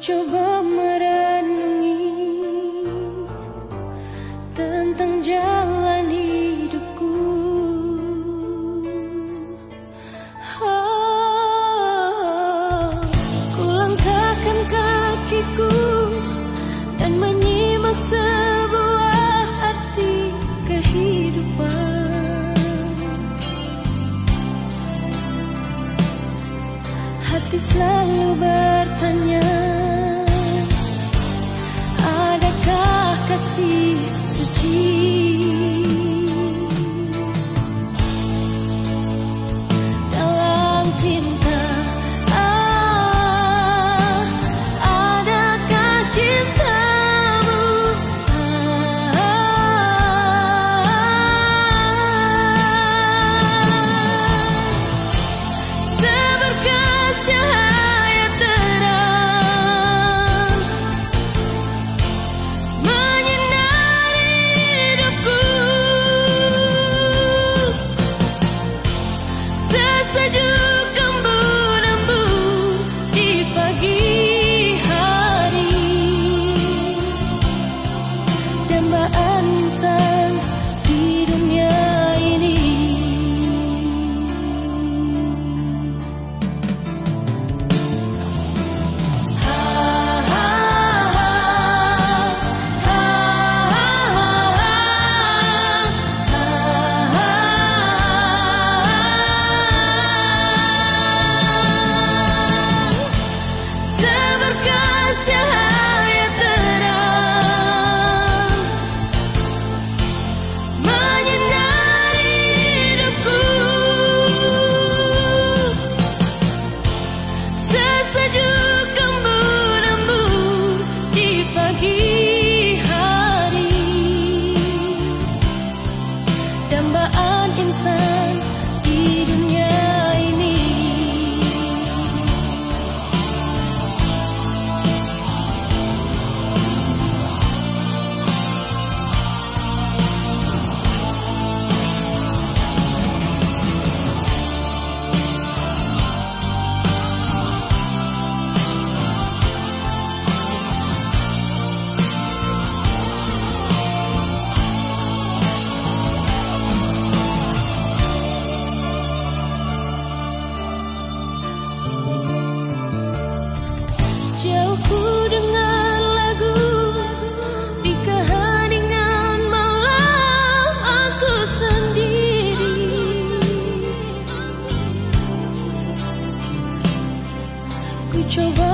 coba merenungi Dalam show up.